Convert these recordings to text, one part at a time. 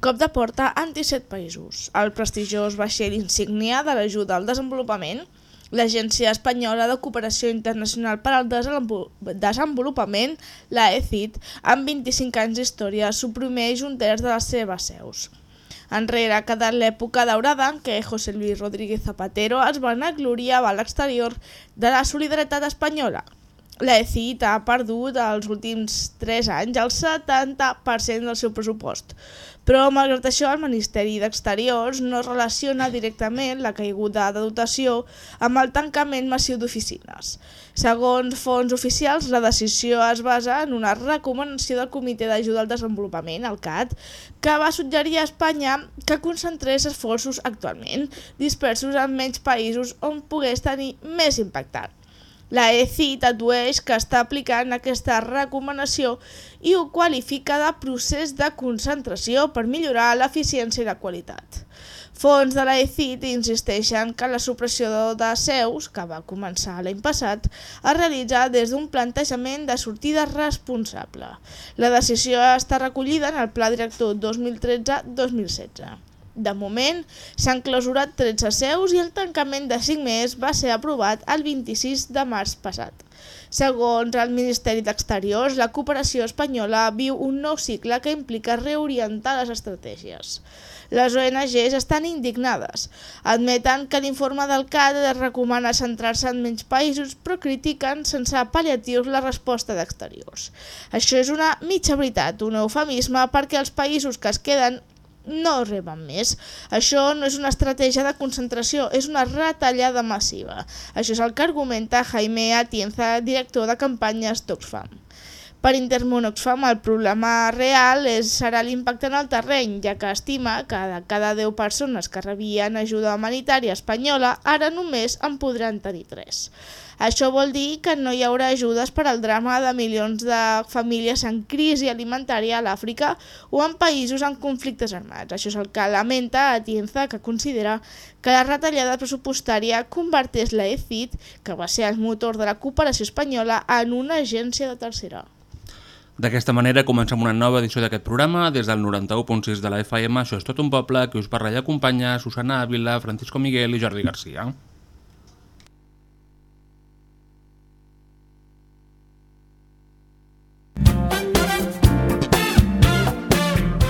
Cop de porta en 17 països. El prestigiós vaixell insígnia de l'ajuda al desenvolupament, l'Agència Espanyola de Cooperació Internacional per al Desenvolu- Desenvolupament, la ECID, amb 25 anys d'història, suprimeix un terç de les seves seus. Enrere ha quedat l'època daurada en què José Luis Rodríguez Zapatero es va gloriava a l'exterior de la solidaritat espanyola. La ECIT ha perdut els últims 3 anys el 70% del seu pressupost, però malgrat això el Ministeri d'Exteriors no relaciona directament la caiguda de dotació amb el tancament massiu d'oficines. Segons fons oficials, la decisió es basa en una recomanació del Comitè d'Ajuda al Desenvolupament, el CAT, que va suggerir a Espanya que concentrés esforços actualment dispersos en menys països on pogués tenir més impacte. La ECIT addueix que està aplicant aquesta recomanació i ho qualifica de procés de concentració per millorar l'eficiència i la qualitat. Fons de la ECIT insisteixen que la supressió de seus, que va començar l'any passat, es realitza des d'un plantejament de sortida responsable. La decisió està recollida en el Pla Director 2013-2016. De moment, s'han clausurat 13 seus i el tancament de 5 més va ser aprovat el 26 de març passat. Segons el Ministeri d'Exteriors, la cooperació espanyola viu un nou cicle que implica reorientar les estratègies. Les ONGs estan indignades. Admeten que l'informe del CAD recomana centrar-se en menys països, però critiquen sense pal·liatius la resposta d'exteriors. Això és una mitja veritat, un eufemisme perquè els països que es queden no reben més. Això no és una estratègia de concentració, és una retallada massiva. Això és el que argumenta Jaime Atienza, director de campanyes d'Oxfam. Per Intermón Oxfam, el problema real és, serà l'impacte en el terreny, ja que estima que de cada 10 persones que rebien ajuda humanitària espanyola, ara només en podran tenir 3. Això vol dir que no hi haurà ajudes per al drama de milions de famílies en crisi alimentària a l'Àfrica o en països en conflictes armats. Això és el que lamenta Atienza, que considera que la retallada pressupostària converteix la ECIT, que va ser el motor de la cooperació espanyola, en una agència de tercera. D'aquesta manera comencem una nova edició d'aquest programa des del 91.6 de la FM. Això és tot un poble que us parla i acompanya Susana Ávila, Francisco Miguel i Jordi Garcia.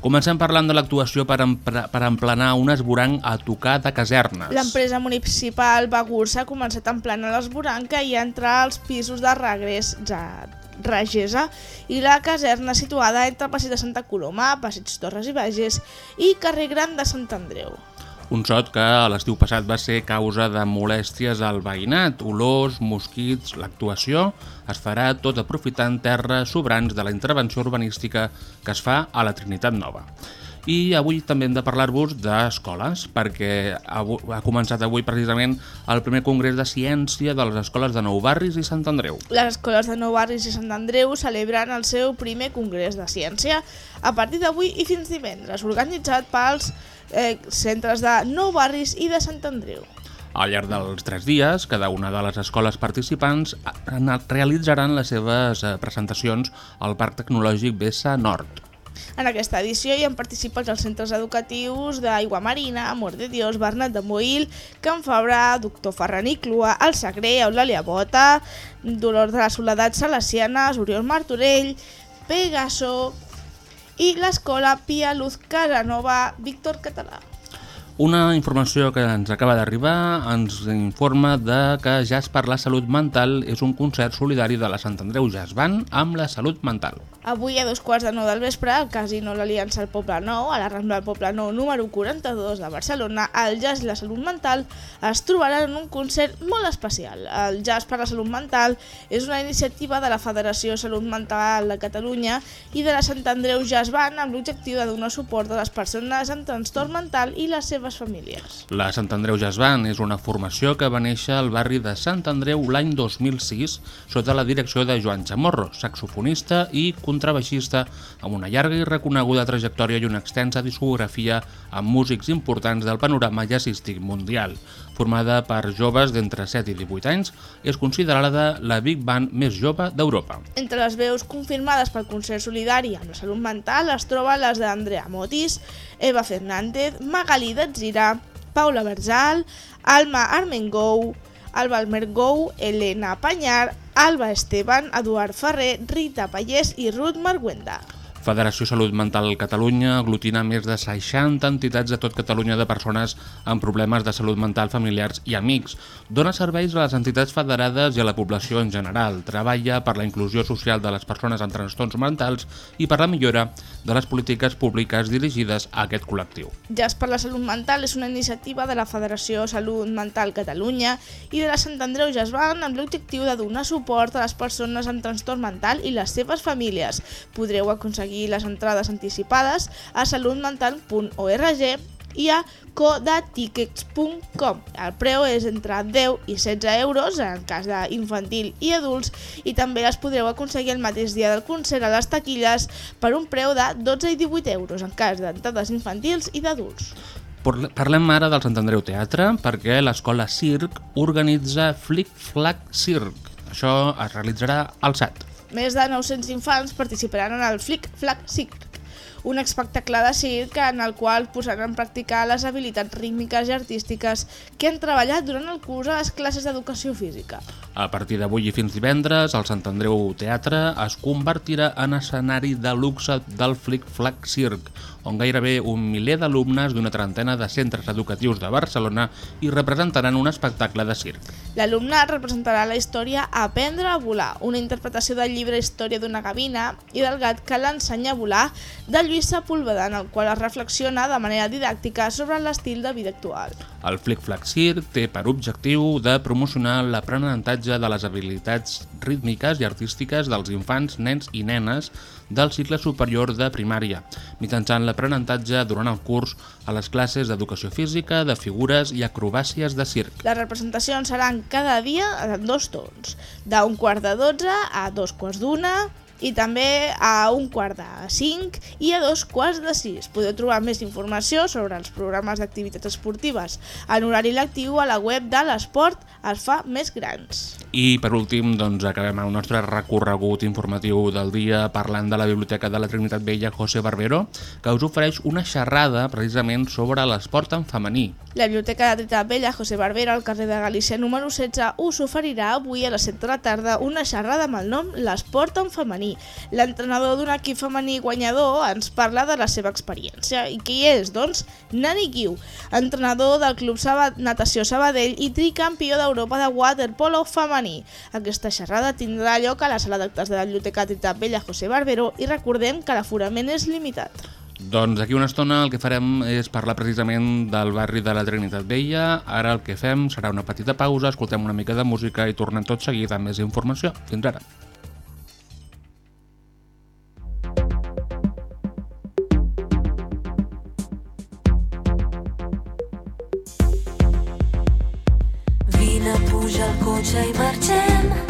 Comencem parlant de l'actuació per, per emplenar un esborang a tocar de casernes. L'empresa municipal Bagurs ha començat a emplenar l'esborang que hi ha entre els pisos de regrés ja Regesa i la caserna situada entre Passeig de Santa Coloma, Passeig Torres i Bages i carrer Gran de Sant Andreu. Un sot que l'estiu passat va ser causa de molèsties al veïnat, olors, mosquits... L'actuació es farà tot aprofitant terres sobrants de la intervenció urbanística que es fa a la Trinitat Nova. I avui també hem de parlar-vos d'escoles, perquè ha començat avui precisament el primer congrés de ciència de les escoles de Nou Barris i Sant Andreu. Les escoles de Nou Barris i Sant Andreu celebren el seu primer congrés de ciència a partir d'avui i fins divendres, organitzat pels eh, centres de Nou Barris i de Sant Andreu. Al llarg dels tres dies, cada una de les escoles participants realitzaran les seves eh, presentacions al Parc Tecnològic Bessa Nord. En aquesta edició hi han participat els centres educatius d'Aigua Marina, Amor de Dios, Bernat de Moïl, Can Fabra, Doctor Ferran i Clua, El Sagré, Eulàlia Bota, Dolors de la Soledat Salesianes, Oriol Martorell, Pegaso y la escola pia Luz Casanova Víctor Catalá. Una informació que ens acaba d'arribar ens informa de que Jazz per la Salut Mental és un concert solidari de la Sant Andreu Jazz Band amb la salut mental. Avui a dos quarts de nou del vespre, al Casino l'Aliança al Poble Nou, a la Rambla del Poble Nou número 42 de Barcelona, el Jazz i la Salut Mental es trobaran en un concert molt especial. El Jazz per la Salut Mental és una iniciativa de la Federació Salut Mental de Catalunya i de la Sant Andreu Jazz Band amb l'objectiu de donar suport a les persones amb trastorn mental i les seves famílies. La Sant Andreu Jazz Band és una formació que va néixer al barri de Sant Andreu l'any 2006 sota la direcció de Joan Chamorro, saxofonista i contrabaixista amb una llarga i reconeguda trajectòria i una extensa discografia amb músics importants del panorama jazzístic mundial. Formada per joves d'entre 7 i 18 anys, és considerada la big band més jove d'Europa. Entre les veus confirmades pel concert solidari amb la salut mental es troben les d'Andrea Motis, Eva Fernández, Magalí Datzira, Paula Berzal, Alma Armengou, Alba Almergou, Elena Panyar, Alba Esteban, Eduard Ferrer, Rita Pallés i Ruth Marguenda. Federació Salut Mental Catalunya aglutina més de 60 entitats de tot Catalunya de persones amb problemes de salut mental familiars i amics. Dona serveis a les entitats federades i a la població en general. Treballa per la inclusió social de les persones amb trastorns mentals i per la millora de les polítiques públiques dirigides a aquest col·lectiu. Jazz per la Salut Mental és una iniciativa de la Federació Salut Mental Catalunya i de la Sant Andreu Jazz Band amb l'objectiu de donar suport a les persones amb trastorn mental i les seves famílies. Podreu aconseguir les entrades anticipades a salutmental.org i a codatickets.com. El preu és entre 10 i 16 euros en cas d'infantil i adults i també les podreu aconseguir el mateix dia del concert a les taquilles per un preu de 12 i 18 euros en cas d'entrades infantils i d'adults. Parlem ara del Sant Andreu Teatre perquè l'escola Circ organitza Flick Flag Circ. Això es realitzarà al SAT. Més de 900 infants participaran en el Flick Flag Circ, un espectacle de circ en el qual posaran en practicar les habilitats rítmiques i artístiques que han treballat durant el curs a les classes d'educació física. A partir d'avui i fins divendres, el Sant Andreu Teatre es convertirà en escenari de luxe del Flick Flag Circ, on gairebé un miler d'alumnes d'una trentena de centres educatius de Barcelona hi representaran un espectacle de circ. L'alumnat representarà la història Aprendre a volar, una interpretació del llibre Història d'una gavina i del gat que l'ensenya a volar de Lluís Sepúlveda, en el qual es reflexiona de manera didàctica sobre l'estil de vida actual. El Flick Flag Circ té per objectiu de promocionar l'aprenentatge de les habilitats rítmiques i artístiques dels infants, nens i nenes del cicle superior de primària, mitjançant l'aprenentatge durant el curs a les classes d'educació física, de figures i acrobàcies de circ. Les representacions seran cada dia en dos torns, d'un quart de 12 a dos quarts d'una i també a un quart de 5 i a dos quarts de 6. Podeu trobar més informació sobre els programes d'activitats esportives en horari lectiu a la web de l'Esport es fa més grans. I per últim, doncs, acabem el nostre recorregut informatiu del dia parlant de la Biblioteca de la Trinitat Vella José Barbero, que us ofereix una xerrada precisament sobre l'esport en femení. La Biblioteca de Trinitat Vella José Barbero al carrer de Galícia número 16 us oferirà avui a les 7 de la tarda una xerrada amb el nom L'esport en femení. L'entrenador d'un equip femení guanyador ens parla de la seva experiència. I qui és? Doncs Nani Guiu, entrenador del Club Natació Sabadell i tricampió d'Europa de waterpolo femení. Aquesta xerrada tindrà lloc a la sala d'actes de la Biblioteca de Trinitat Vella José Barbero i recordem que l'aforament és limitat. Doncs d'aquí una estona el que farem és parlar precisament del barri de la Trinitat Vella. Ara el que fem serà una petita pausa, escoltem una mica de música i tornem tot seguit amb més informació. Fins ara. Puja al cotxe i marxem.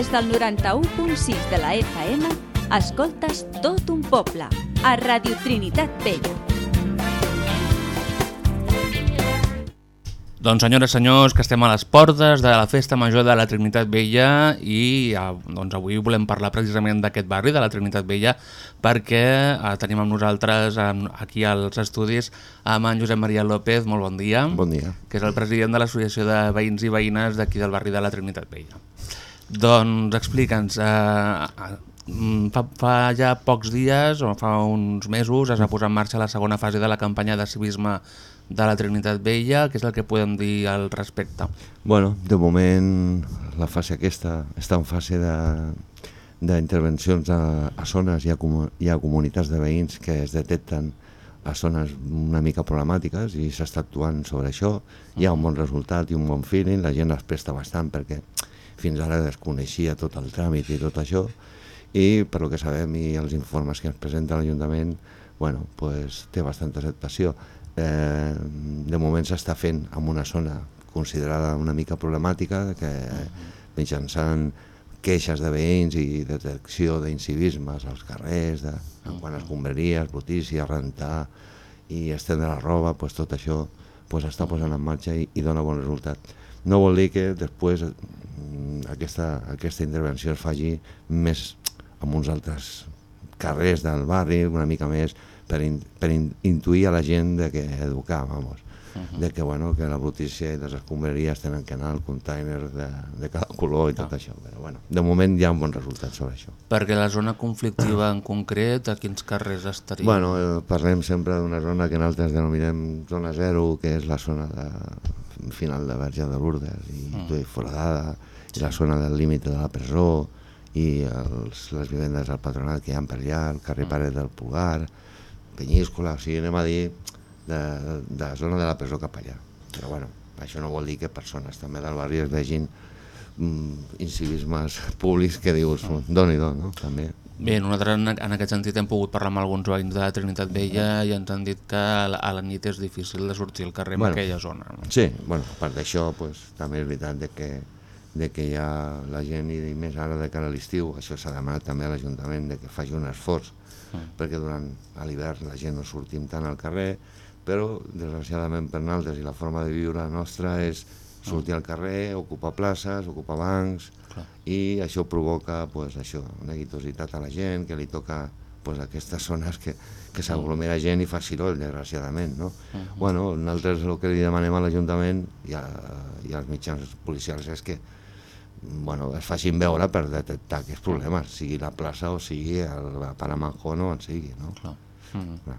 Des del 91.6 de la FM, escoltes tot un poble, a Radio Trinitat Vella. Doncs senyores i senyors, que estem a les portes de la Festa Major de la Trinitat Vella i eh, doncs avui volem parlar precisament d'aquest barri, de la Trinitat Vella, perquè eh, tenim amb nosaltres amb, aquí als estudis amb en Josep Maria López, molt bon dia, Bon dia. que és el president de l'Associació de Veïns i Veïnes d'aquí del barri de la Trinitat Vella. Doncs explica'ns, eh, mm, fa, fa ja pocs dies, o fa uns mesos, es va posar en marxa la segona fase de la campanya de civisme de la Trinitat Vella, què és el que podem dir al respecte? Bueno, de moment la fase aquesta està en fase de d'intervencions a, a zones i a, comu- i a comunitats de veïns que es detecten a zones una mica problemàtiques i s'està actuant sobre això. Hi ha un bon resultat i un bon feeling, la gent es presta bastant perquè fins ara desconeixia tot el tràmit i tot això i per lo que sabem i els informes que ens presenta l'Ajuntament bueno, pues, té bastanta acceptació. Eh, de moment s'està fent en una zona considerada una mica problemàtica que mitjançant queixes de veïns i detecció d'incivismes als carrers, de, en quant a escombraries, brutícia, rentar i estendre la roba, pues, tot això pues, està posant en marxa i, i dona bon resultat. No vol dir que després aquesta, aquesta intervenció es faci més amb uns altres carrers del barri, una mica més, per, in, per in, intuir a la gent de que educar, vamos. de que, bueno, que la brutícia i les escombraries tenen que anar al container de, de cada color i tot això. Però, bueno, de moment hi ha un bon resultat sobre això. Perquè la zona conflictiva en concret, a quins carrers estaria? Bueno, eh, parlem sempre d'una zona que nosaltres denominem zona zero, que és la zona de, final de Verge de Lourdes i mm. i Foradada, i la zona del límit de la presó, i els, les vivendes del patronat que hi ha per allà, el carrer Pare del Pulgar, Penyíscola, o sigui, anem a dir de, de la zona de la presó cap allà. Però bueno, això no vol dir que persones també del barri es vegin mm, incivismes públics que dius, doni do, no? També. Bé, nosaltres en, aquest sentit hem pogut parlar amb alguns veïns de Trinitat Vella i ens han dit que a la, nit és difícil de sortir al carrer Bueno. en aquella zona. No? Sí, bueno, a part d'això, pues, també és veritat de que, de que hi ha la gent, i més ara de cara a l'estiu, això s'ha demanat també a l'Ajuntament, de que faci un esforç, perquè durant l'hivern la gent no sortim tant al carrer, però desgraciadament per nosaltres i la forma de viure nostra és sortir al carrer, ocupar places, ocupar bancs, i això provoca pues, això, neguitositat a la gent, que li toca pues, aquestes zones que, que s'aglomera gent i fa soroll, desgraciadament. No? bueno, nosaltres el que li demanem a l'Ajuntament i, a, i als mitjans policials és que bueno, es facin veure per detectar aquests problemes, sigui la plaça o sigui el Paramanjón o on sigui. No? Clar. Mm.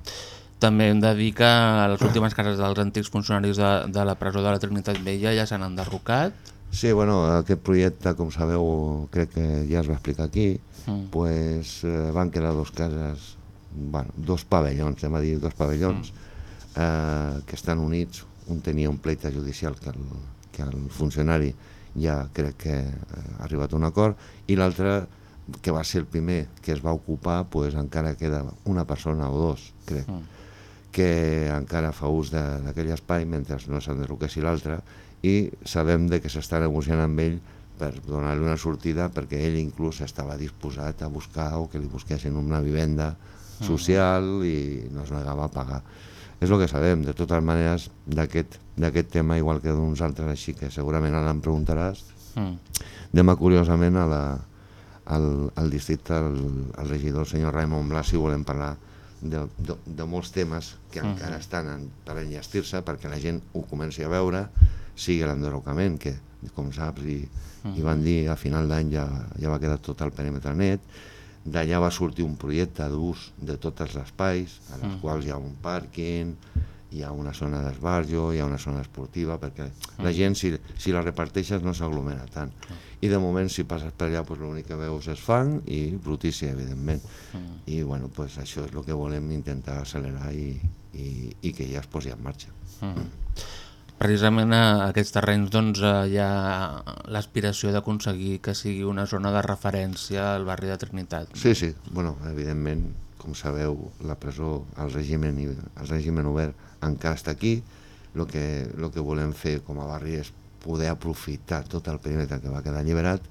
També hem de dir que les últimes cases dels antics funcionaris de, de la presó de la Trinitat Vella ja s'han enderrocat. Sí, bueno, aquest projecte, com sabeu, crec que ja es va explicar aquí, Mm. pues, eh, van quedar dos cases, bueno, dos pavellons, hem a dir, dos pavellons, eh, que estan units. Un tenia un pleite judicial que el, que el funcionari ja crec que eh, ha arribat a un acord, i l'altre, que va ser el primer que es va ocupar, pues, encara queda una persona o dos, crec que encara fa ús d'aquell espai mentre no s'enderroquessi l'altre i sabem de que s'està negociant amb ell per donar-li una sortida perquè ell inclús estava disposat a buscar o que li busquessin una vivenda social i no es negava a pagar. És el que sabem, de totes maneres, d'aquest d'aquest tema, igual que d'uns altres així, que segurament ara em preguntaràs, Mm. demà curiosament a la, al, al districte, el, el regidor, el senyor Raimon Blas, si volem parlar de, de, de molts temes que encara estan en, per enllestir-se perquè la gent ho comenci a veure, sigui l'enderrocament, que com saps i, i van dir a final d'any ja, ja va quedar tot el perímetre net, d'allà va sortir un projecte d'ús de tots els espais, en els quals hi ha un pàrquing, hi ha una zona d'esbarjo, hi ha una zona esportiva, perquè la gent, si, si la reparteixes, no s'aglomera tant. I de moment, si passes per allà, doncs, l'únic que veus és fang i brutícia, evidentment. I bueno, pues, això és el que volem intentar accelerar i, i, i que ja es posi en marxa. Precisament a aquests terrenys doncs, eh, hi ha l'aspiració d'aconseguir que sigui una zona de referència al barri de Trinitat. Sí, sí, bueno, evidentment, com sabeu, la presó, el règim, el règim obert encara està aquí, el que, el que volem fer com a barri és poder aprofitar tot el perímetre que va quedar alliberat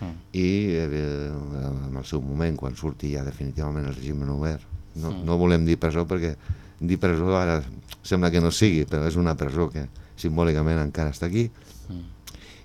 Mm. i eh, en el seu moment, quan surti ja definitivament el règim obert, no, Mm. no volem dir presó perquè dir presó ara sembla que no sigui, però és una presó que simbòlicament encara està aquí Mm.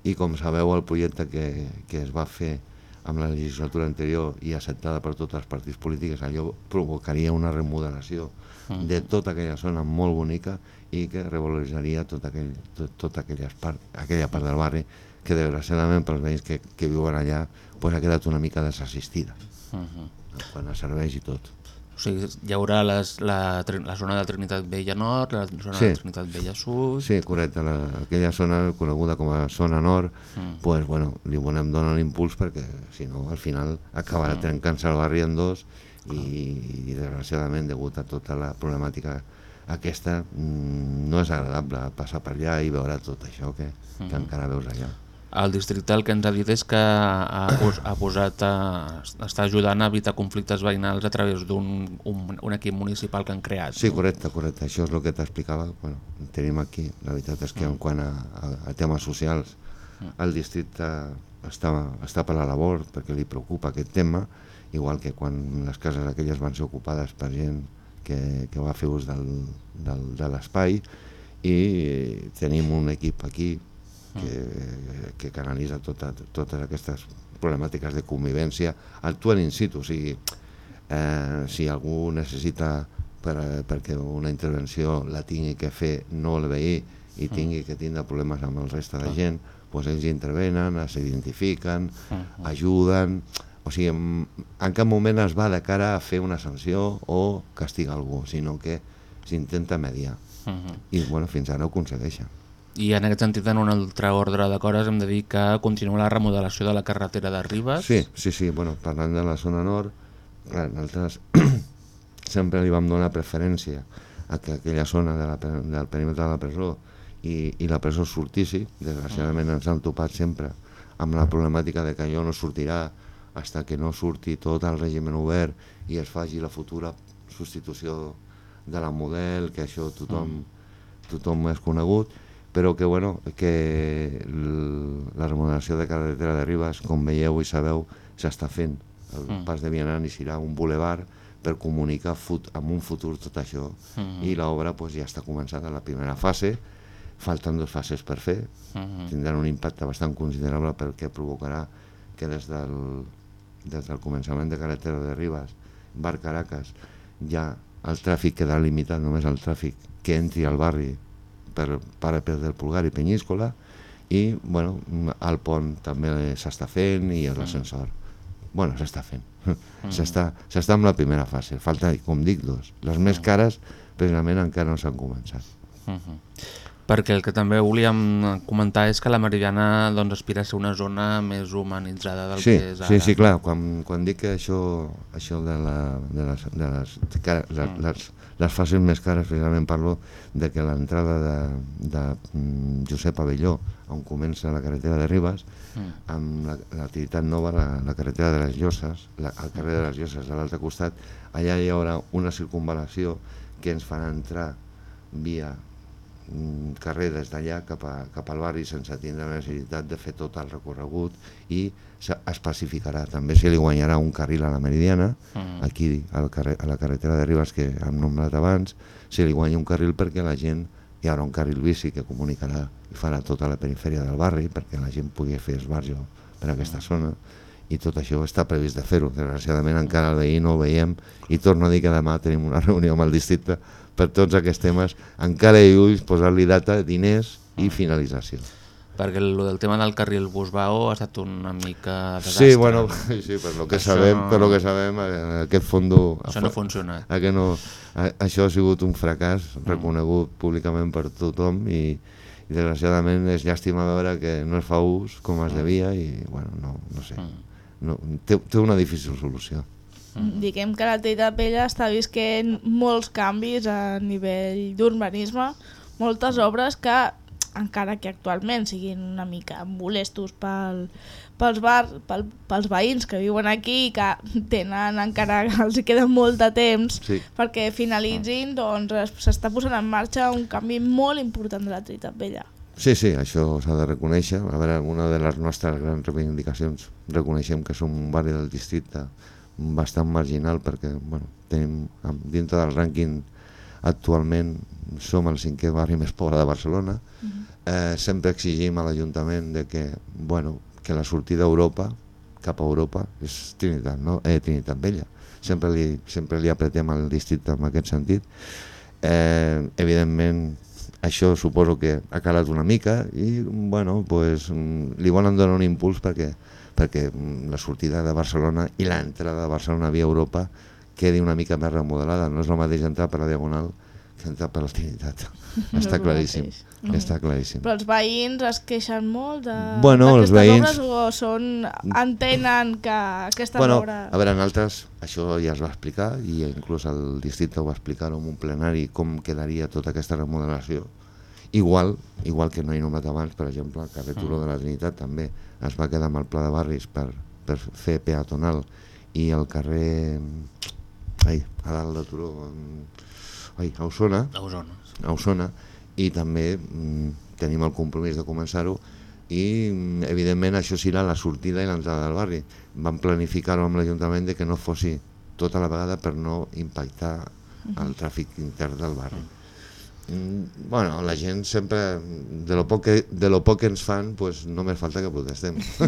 i com sabeu el projecte que, que es va fer amb la legislatura anterior i acceptada per tots els partits polítics, allò provocaria una remodelació Mm. de tota aquella zona molt bonica i que revaloritzaria tot aquell, tot, tota aquella part, aquella part del barri que desgraciadament pels veïns que, que viuen allà pues, ha quedat una mica desassistida Mhm. quan a serveis i tot. O sigui, hi haurà les, la, la zona de Trinitat Vella Nord, la zona Sí. de Trinitat Vella Sud... Sí, correcte, la, aquella zona coneguda com a zona nord, Mm. pues, bueno, li volem donar l'impuls perquè si no al final acabarà Mm. trencant-se el barri en dos i, i desgraciadament degut a tota la problemàtica aquesta mm, no és agradable passar per allà i veure tot això que, que Mhm. encara veus allà. El districte el que ens ha dit és que ha, ha posat a, està ajudant a evitar conflictes veïnals a través d'un un, un equip municipal que han creat. Sí, correcte, correcte. Això és el que t'explicava. Bueno, tenim aquí, la veritat és que en quant a, a, a temes socials, el districte està, està per la labor perquè li preocupa aquest tema, igual que quan les cases aquelles van ser ocupades per gent que, que va fer ús del, del, de l'espai i tenim un equip aquí que, que canalitza tota, totes aquestes problemàtiques de convivència actuen in situ, o sigui, eh, si algú necessita per, perquè una intervenció la tingui que fer no el veí i tingui que tindre problemes amb el reste de gent, doncs ells intervenen, s'identifiquen, ajuden, o sigui, en, en cap moment es va de cara a fer una sanció o castigar algú, sinó que s'intenta mediar. Mhm. I bueno, fins ara ho aconsegueixen. I en aquest sentit, en un altre ordre de coses, hem de dir que continua la remodelació de la carretera de Ribes. Sí, sí, sí, bueno, parlant de la zona nord, nosaltres sempre li vam donar preferència a que aquella zona de la, del perímetre de la presó i, i la presó sortissi, desgraciadament ens han topat sempre amb la problemàtica de que allò no sortirà fins que no surti tot el règim obert i es faci la futura substitució de la model, que això tothom, tothom és conegut, però que, bueno, que la remodelació de carretera de Ribes, com veieu i sabeu, s'està fent. El Mm. pas de Vianant i serà un boulevard per comunicar fut amb un futur tot això Mhm. i l'obra pues, ja està començada la primera fase, falten dues fases per fer, Mhm. tindran un impacte bastant considerable perquè provocarà que des del, des del començament de carretera de Ribes, Bar Caracas, ja el tràfic queda limitat només al tràfic que entri al barri per Parapet del Pulgar i Penyíscola i bueno, el pont també s'està fent i l'ascensor. Bueno, s'està fent. S'està s'està amb la primera fase. Falta, com dic, dos. Les més cares precisament encara no s'han començat. Mhm. Perquè el que també volíem comentar és que la Meridiana doncs, aspira a ser una zona més humanitzada del sí, que és ara. sí, sí, clar, quan, quan dic que això, això de, la, de, les, de les, cara, les, Mm. les, les fases més cares, precisament parlo de que l'entrada de, de mm, Josep Avelló, on comença la carretera de Ribes, Mm. amb la- l'activitat nova, la, la carretera de les Lloses, la, el carrer de les Lloses de l'altre costat, allà hi haurà una circunvalació que ens farà entrar via carrer des d'allà cap, a, cap al barri sense tindre la necessitat de fer tot el recorregut i es pacificarà. També se li guanyarà un carril a la Meridiana, Mhm. aquí al carrer, a la carretera de Ribes que hem nombrat abans, se li guanya un carril perquè la gent hi haurà un carril bici que comunicarà i farà tota la perifèria del barri perquè la gent pugui fer esbarjo per aquesta zona i tot això està previst de fer-ho. Desgraciadament encara el veí no ho veiem i torno a dir que demà tenim una reunió amb el districte per tots aquests temes. Encara hi ulls posar-li data, diners i finalització. Perquè el del tema del carril Busbao ha estat una mica desastre. Sí, bueno, sí, per lo que Això- sabem, per lo que sabem, eh, aquest fondo... Això no ha funcionat. Eh, que no, eh, això ha sigut un fracàs Mm. reconegut públicament per tothom i, i desgraciadament és llàstima veure que no es fa ús com Mm. es devia i bueno, no, no sé, no, té, té una difícil solució. Diguem que la Vella està visquent molts canvis a nivell d'urbanisme, moltes obres que, encara que actualment siguin una mica molestos pel, pels, bar, pel, pels veïns que viuen aquí i que tenen encara, els queda molt de temps Sí. perquè finalitzin, doncs es- s'està posant en marxa un canvi molt important de la Vella. Sí, sí, això s'ha de reconèixer. A veure, una de les nostres grans reivindicacions, reconeixem que som un barri del districte bastant marginal perquè bueno, tenim, dintre del rànquing actualment som el cinquè barri més pobre de Barcelona. eh, sempre exigim a l'Ajuntament de que, bueno, que la sortida a Europa, cap a Europa, és Trinitat, no? eh, Trinitat Vella. Sempre li, sempre li apretem al districte en aquest sentit. Eh, evidentment, això suposo que ha calat una mica i bueno, pues, li volen donar un impuls perquè, perquè mm, la sortida de Barcelona i l'entrada de Barcelona via Europa quedi una mica més remodelada. No és el mateix entrar per la Diagonal que entrar per la Trinitat. No Està claríssim. mateix. Està claríssim. Però els veïns es queixen molt de Bueno, els veïns- obres o són, entenen que aquestes Bueno, obres... a veure, en altres, això ja es va explicar i inclús el districte ho va explicar en un plenari com quedaria tota aquesta remodelació. Igual, igual que no he nomenat abans, per exemple, el carrer Turó de la Trinitat també es va quedar amb el pla de barris per, per fer peatonal i el carrer... Ai, a dalt de Turó... mm, Ai, a Osona, A Osona. a Osona i també mm, tenim el compromís de començar-ho i mm, evidentment això serà la sortida i l'entrada del barri. Vam planificar-ho amb l'Ajuntament de que no fossi tota la vegada per no impactar el tràfic intern del barri. Mm, bueno, la gent sempre, de lo poc que, de lo poc que ens fan, pues, només falta que protestem.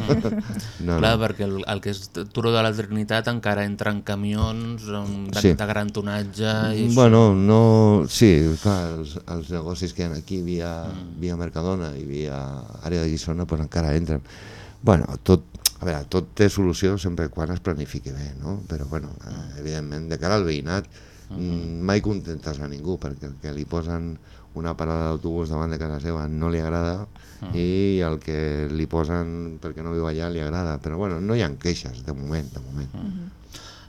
no, Clar, no. perquè el, el que és Turó de la Trinitat encara entren camions um, de, Sí. de gran tonatge i Bueno, no... Sí, clar, els, els negocis que hi ha aquí via, via Mercadona i via àrea de Guissona pues encara entren. Bueno, tot, a veure, tot té solució sempre quan es planifiqui bé, no? Però, bueno, eh, evidentment, de cara al veïnat, mm, mai contentes a ningú, perquè el que li posen una parada d'autobús davant de casa seva no li agrada i el que li posen perquè no viu allà li agrada, però bueno, no hi ha queixes de moment, de moment.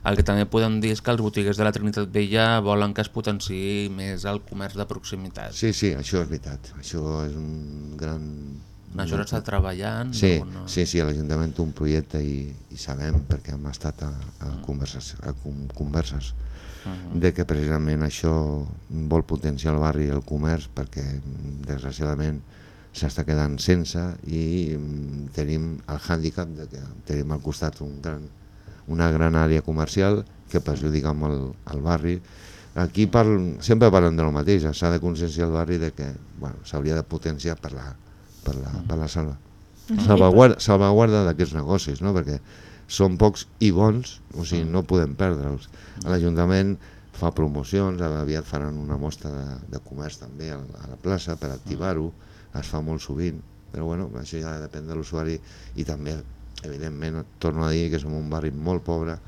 El que també podem dir és que els botiguers de la Trinitat Vella volen que es potenciï més el comerç de proximitat. Sí, sí, això és veritat, això és un gran... En això s'està treballant? Sí, no? sí, sí, l'Ajuntament té un projecte i, i sabem, perquè hem estat a, a converses, a con- converses de que precisament això vol potenciar el barri i el comerç perquè desgraciadament s'està quedant sense i mm, tenim el hàndicap de que tenim al costat un gran, una gran àrea comercial que perjudica molt el, el barri. Aquí parl, sempre parlem de lo mateix, s'ha de conscienciar el barri de que bueno, s'hauria de potenciar per la, per la, per la salva. Salvaguarda, salvaguarda d'aquests negocis, no? perquè són pocs i bons, o sigui, no podem perdre'ls. L'Ajuntament fa promocions, aviat faran una mostra de, de comerç també a, a la plaça per activar-ho, es fa molt sovint, però bueno, això ja depèn de l'usuari i també, evidentment, torno a dir que som un barri molt pobre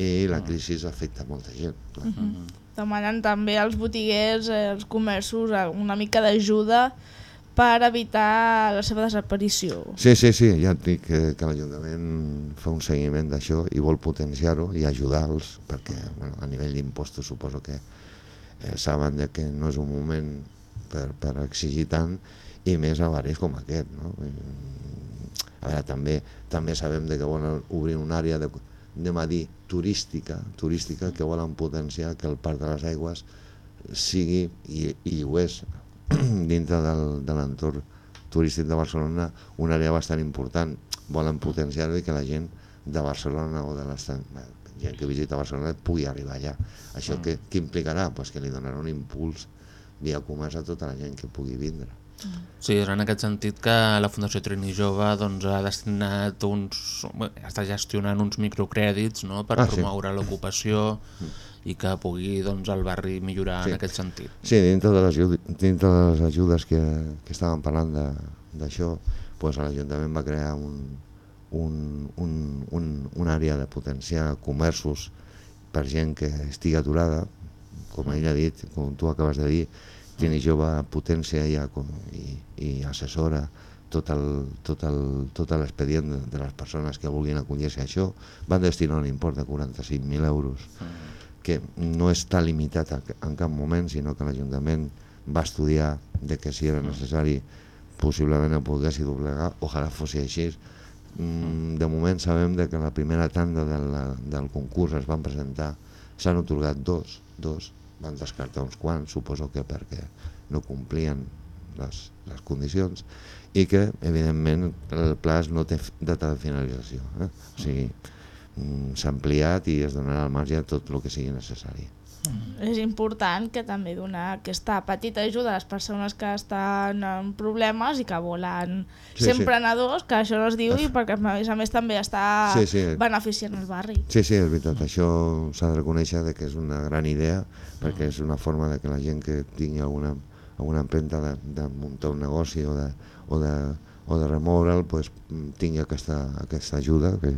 i la crisi afecta molta gent. Clar. Demanen també als botiguers, eh, als comerços, eh, una mica d'ajuda per evitar la seva desaparició. Sí, sí, sí, ja et dic que, que l'Ajuntament fa un seguiment d'això i vol potenciar-ho i ajudar-los, perquè bueno, a nivell d'impostos suposo que eh, saben de que no és un moment per, per exigir tant i més a barris com aquest. No? A veure, també, també sabem de que volen obrir una àrea de, anem a dir, turística, turística que volen potenciar que el Parc de les Aigües sigui, i, i ho és, dintre del, de l'entorn turístic de Barcelona, una àrea bastant important. Volen potenciar-ho i que la gent de Barcelona o de l'estat, gent que visita Barcelona pugui arribar allà. Això que, què implicarà? Pues que li donarà un impuls via comerç a tota la gent que pugui vindre. Sí, és en aquest sentit que la Fundació Trini Jove doncs, ha destinat uns... està gestionant uns microcrèdits no, per Ah, sí. promoure l'ocupació i que pugui doncs, el barri millorar Sí. en aquest sentit. Sí, dintre de les, dintre de les ajudes que, que estàvem parlant d'això, doncs l'Ajuntament va crear un, un, un, un, una àrea de potenciar comerços per gent que estigui aturada, com ell ha dit, com tu acabes de dir, Trini Jove potència i, i, i assessora tot el, tot l'expedient de, de les persones que vulguin acollir-se a això, van destinar un import de 45.000 euros que no està limitat a, en cap moment, sinó que l'Ajuntament va estudiar de que si era necessari possiblement el poguessi doblegar, ojalà fos així. Mm, de moment sabem de que la primera tanda de la, del concurs es van presentar, s'han otorgat dos, dos, van descartar uns quants, suposo que perquè no complien les, les condicions i que, evidentment, el pla no té data de finalització. Eh? O sigui, mm, s'ha ampliat i es donarà al marge tot el que sigui necessari. És important que també donar aquesta petita ajuda a les persones que estan en problemes i que volen Sí, ser sí. emprenedors, que això no es diu, i perquè a més a més també està Sí, sí. beneficiant el barri. Sí, sí, és veritat. Això s'ha de reconèixer de que és una gran idea perquè és una forma de que la gent que tingui alguna, alguna empremta de, de muntar un negoci o de, o de, o de remoure'l pues, tingui aquesta, aquesta ajuda que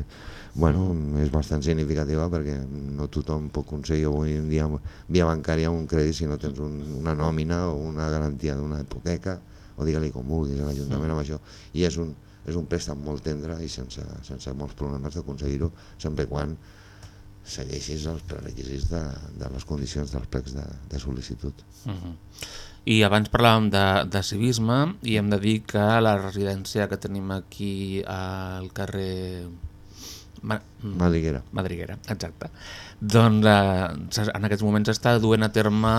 bueno, és bastant significativa perquè no tothom pot aconseguir avui en dia via bancària un crèdit si no tens un, una nòmina o una garantia d'una hipoteca o digue-li com vulguis a l'Ajuntament amb això. I és un, és un préstec molt tendre i sense, sense molts problemes d'aconseguir-ho sempre quan segueixis els prerequisits de, de les condicions dels plecs de, de sol·licitud. Uh -huh. I abans parlàvem de, de civisme i hem de dir que la residència que tenim aquí al carrer... Ma Madriguera. Madriguera, exacte. Doncs eh, en aquests moments està duent a terme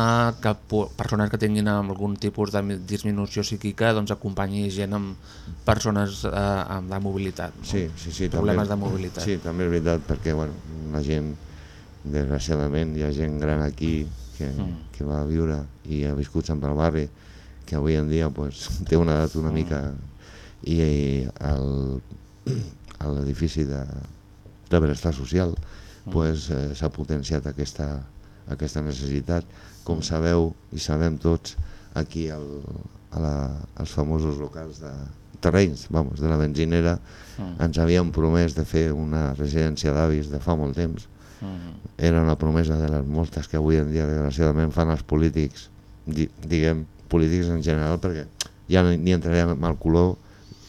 que persones que tinguin algun tipus de mi- disminució psíquica doncs acompanyi gent amb persones eh, amb de mobilitat. Sí, sí, sí. Problemes també, de mobilitat. Sí, també és veritat, perquè bueno, la gent, desgraciadament, hi ha gent gran aquí que, Mm. que va viure i ha viscut sempre al barri, que avui en dia pues, té una edat una Mm. mica... I el- a l'edifici de, de benestar social Mm. pues, eh, s'ha potenciat aquesta, aquesta necessitat. Com sabeu i sabem tots, aquí al, a la, als famosos locals de terrenys, vamos, de la benzinera, Mm. ens havien promès de fer una residència d'avis de fa molt temps. Mm. Era una promesa de les moltes que avui en dia, desgraciadament, fan els polítics, di, diguem, polítics en general, perquè ja ni entrarem en el color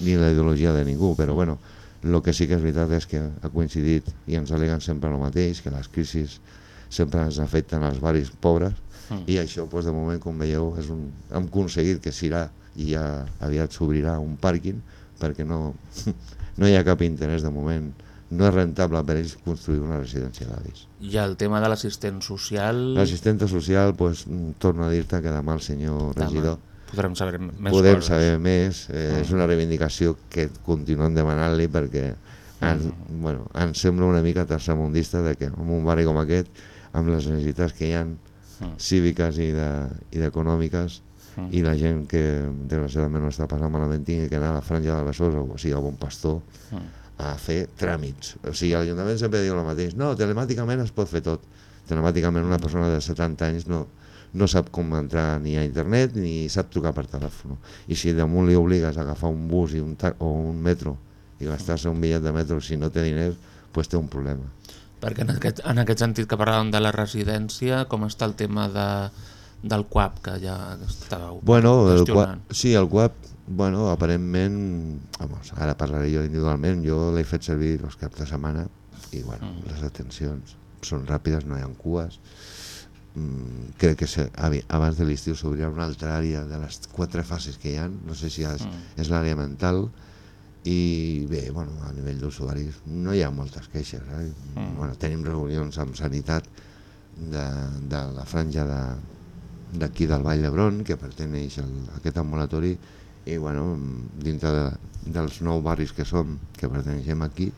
ni la ideologia de ningú, però bueno, el que sí que és veritat és que ha coincidit i ens aleguen sempre el mateix, que les crisis sempre ens afecten als barris pobres Mm. i això, doncs, de moment, com veieu, és un, hem aconseguit que s'irà i ja aviat s'obrirà un pàrquing perquè no, no hi ha cap interès de moment no és rentable per ells construir una residència d'avis. I el tema de l'assistent social... L'assistenta social, pues, mm, torno a dir-te que demà el senyor Demà regidor podrem saber més podem coses. saber més, eh, és una reivindicació que continuem demanant-li perquè ens, Mm. bueno, ens sembla una mica tercermundista de que en un barri com aquest, amb les necessitats que hi ha Mm. cíviques i de- i Mm. i la gent que desgraciadament no està passant malament tingui que anar a la franja de Besòs, o sigui, al Bon Pastor, Mm. a fer tràmits. O sigui, l'Ajuntament sempre diu el mateix. No, telemàticament es pot fer tot. Telemàticament una persona de 70 anys no, no sap com entrar ni a internet ni sap trucar per telèfon. I si damunt li obligues a agafar un bus i un o un metro i gastar-se un bitllet de metro si no té diners, pues té un problema. Perquè en aquest, en aquest sentit que parlàvem de la residència, com està el tema de, del CUAP, que ja estàveu Bueno, el gestionant? QAP, sí, el QAP, bueno, aparentment, vamos, ara parlaré jo individualment, jo l'he fet servir els caps de setmana i bueno, Mm. les atencions són ràpides, no hi ha cues. Mm, crec que abans de l'estiu s'obrirà una altra àrea de les quatre fases que hi ha, no sé si és, Mm. és l'àrea mental, i bé, bueno, a nivell d'usuaris no hi ha moltes queixes. Eh? Mm. Bueno, tenim reunions amb sanitat de, de la franja de, d'aquí del Vall d'Hebron, que perteneix a aquest ambulatori, i bueno, dintre de, dels nou barris que som, que perteneixem aquí,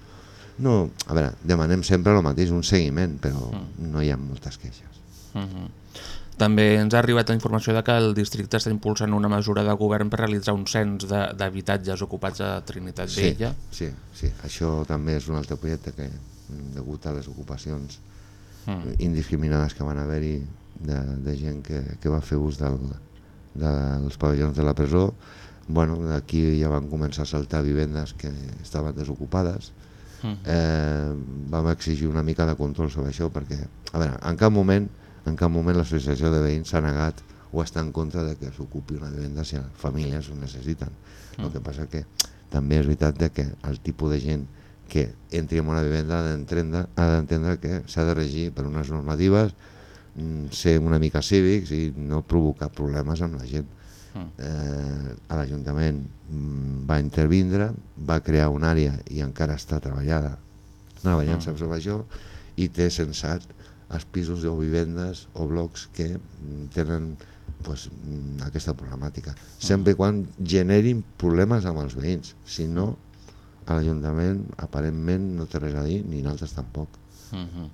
no, a veure, demanem sempre el mateix, un seguiment, però Mm. no hi ha moltes queixes. Uh -huh. També ens ha arribat la informació de que el districte està impulsant una mesura de govern per realitzar un cens de- d'habitatges ocupats a Trinitat Sí, Vella. sí, sí, això també és un altre projecte que, degut a les ocupacions Mm. indiscriminades que van haver-hi de, de gent que, que va fer ús del, dels pavellons de la presó, bueno, aquí ja van començar a saltar vivendes que estaven desocupades, Mm. eh, vam exigir una mica de control sobre això perquè, a veure, en cap moment en cap moment l'associació de veïns s'ha negat o està en contra de que s'ocupi una vivenda si les famílies ho necessiten. El Mm. que passa que també és veritat de que el tipus de gent que entri en una vivenda ha d'entendre que s'ha de regir per unes normatives, mm, ser una mica cívics i no provocar problemes amb la gent. Mm. Eh, a l'Ajuntament mm, va intervindre, va crear una àrea i encara està treballada treballant Mm. sobre això i té censat els pisos o vivendes o blocs que mm, tenen pues, mm, aquesta problemàtica. Sempre i quan generin problemes amb els veïns. Si no, a l'Ajuntament aparentment no té res a dir, ni nosaltres tampoc. Mhm.